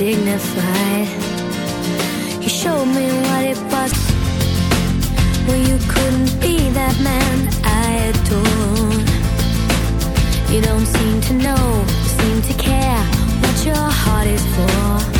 dignified. He showed me what it was. Well, you couldn't be that man I adore. You don't seem to know, seem to care what your heart is for.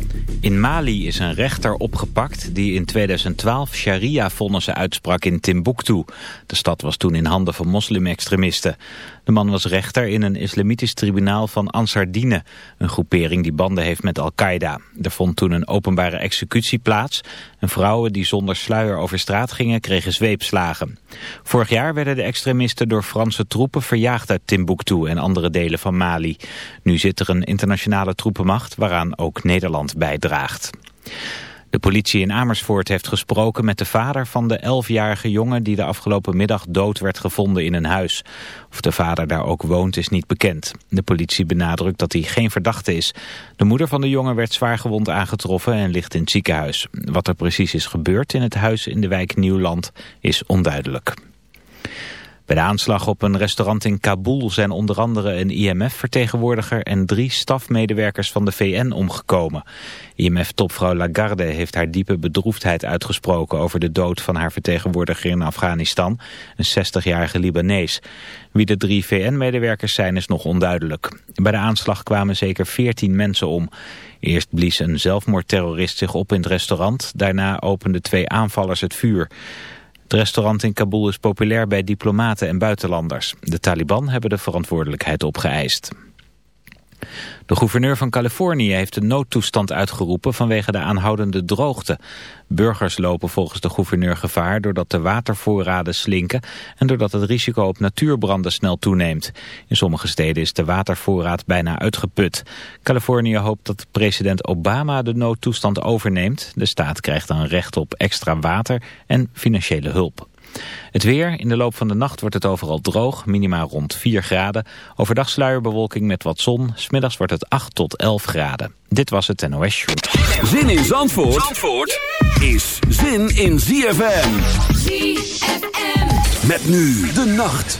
In Mali is een rechter opgepakt die in 2012 sharia-vonnissen uitsprak in Timbuktu. De stad was toen in handen van moslim-extremisten. De man was rechter in een islamitisch tribunaal van Ansardine, een groepering die banden heeft met Al-Qaeda. Er vond toen een openbare executie plaats en vrouwen die zonder sluier over straat gingen kregen zweepslagen. Vorig jaar werden de extremisten door Franse troepen verjaagd uit Timbuktu en andere delen van Mali. Nu zit er een internationale troepenmacht waaraan ook Nederland bijdraagt. De politie in Amersfoort heeft gesproken met de vader van de 11-jarige jongen die de afgelopen middag dood werd gevonden in een huis. Of de vader daar ook woont is niet bekend. De politie benadrukt dat hij geen verdachte is. De moeder van de jongen werd zwaargewond aangetroffen en ligt in het ziekenhuis. Wat er precies is gebeurd in het huis in de wijk Nieuwland is onduidelijk. Bij de aanslag op een restaurant in Kabul zijn onder andere een IMF-vertegenwoordiger en drie stafmedewerkers van de VN omgekomen. IMF-topvrouw Lagarde heeft haar diepe bedroefdheid uitgesproken over de dood van haar vertegenwoordiger in Afghanistan, een 60-jarige Libanees. Wie de drie VN-medewerkers zijn is nog onduidelijk. Bij de aanslag kwamen zeker 14 mensen om. Eerst blies een zelfmoordterrorist zich op in het restaurant, daarna openden twee aanvallers het vuur. Het restaurant in Kabul is populair bij diplomaten en buitenlanders. De Taliban hebben de verantwoordelijkheid opgeëist. De gouverneur van Californië heeft een noodtoestand uitgeroepen vanwege de aanhoudende droogte. Burgers lopen volgens de gouverneur gevaar doordat de watervoorraden slinken en doordat het risico op natuurbranden snel toeneemt. In sommige steden is de watervoorraad bijna uitgeput. Californië hoopt dat president Obama de noodtoestand overneemt. De staat krijgt dan recht op extra water en financiële hulp. Het weer, in de loop van de nacht wordt het overal droog, minimaal rond 4 graden. Overdag sluierbewolking met wat zon, smiddags wordt het 8 tot 11 graden. Dit was het NOS Show. Zin in Zandvoort, Zandvoort is zin in ZFM. ZFM. Met nu de nacht.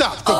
так.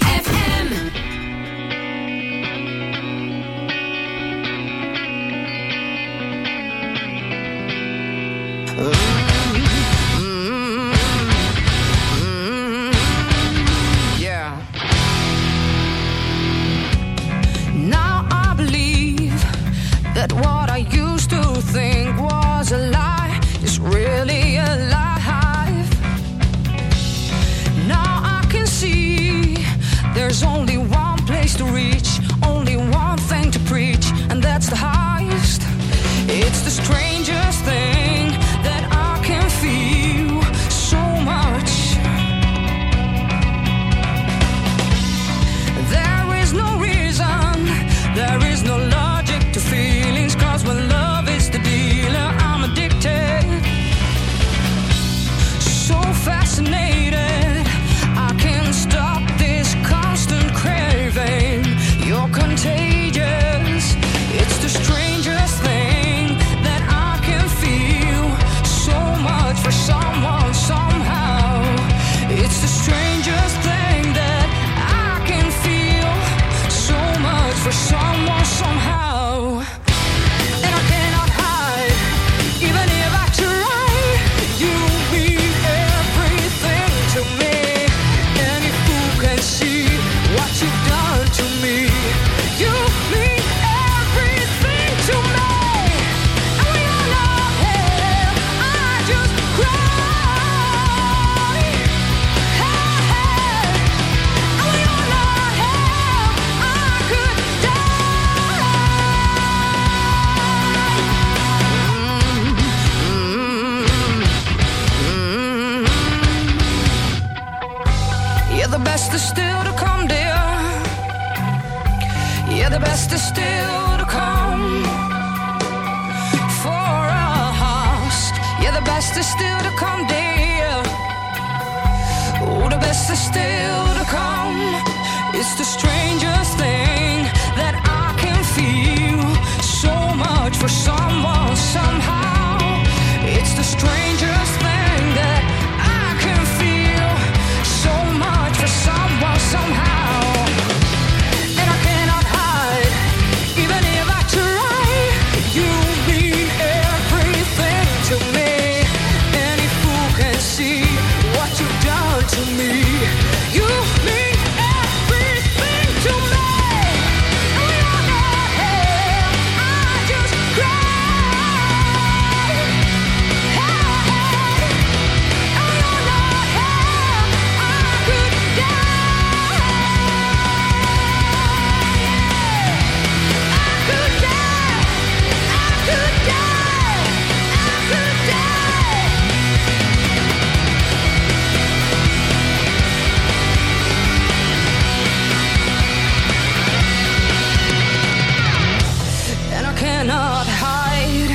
cannot hide,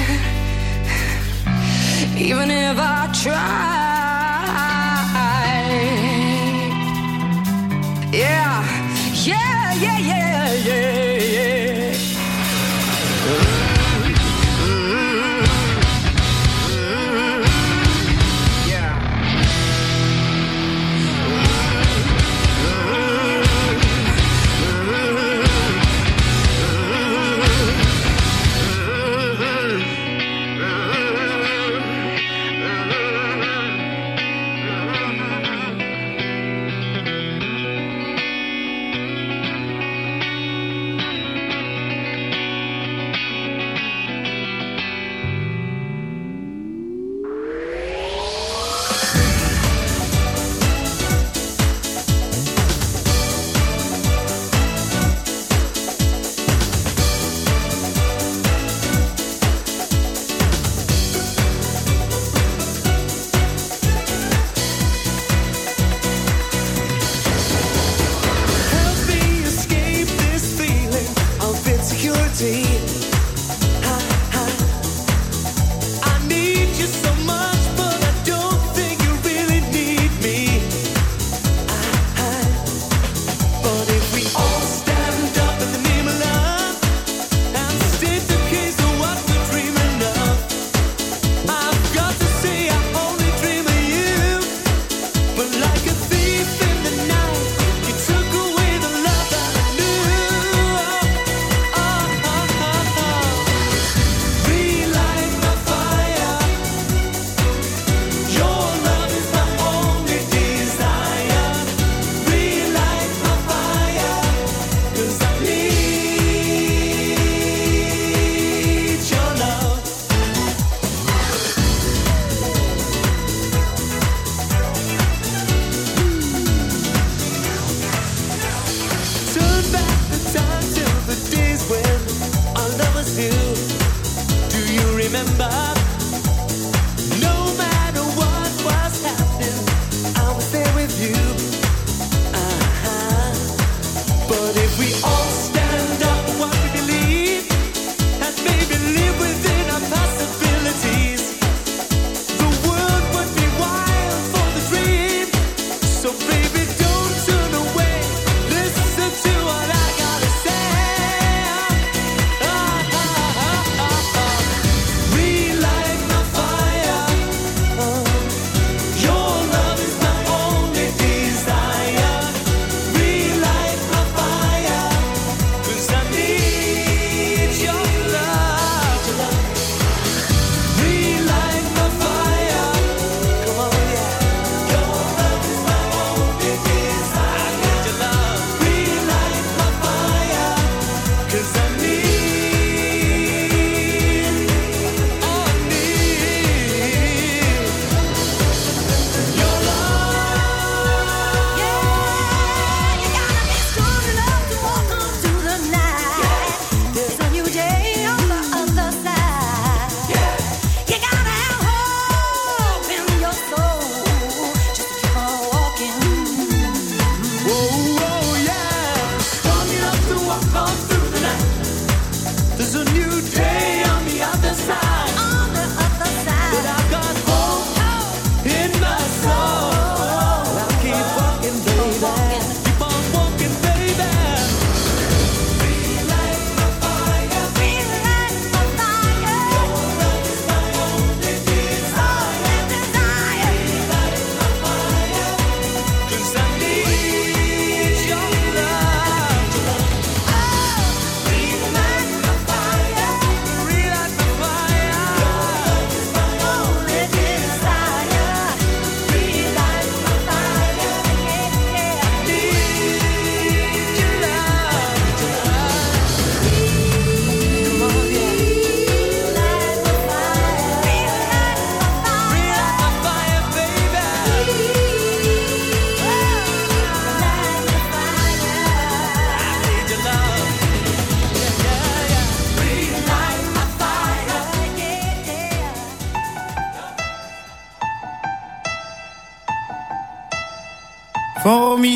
even if I try. Side.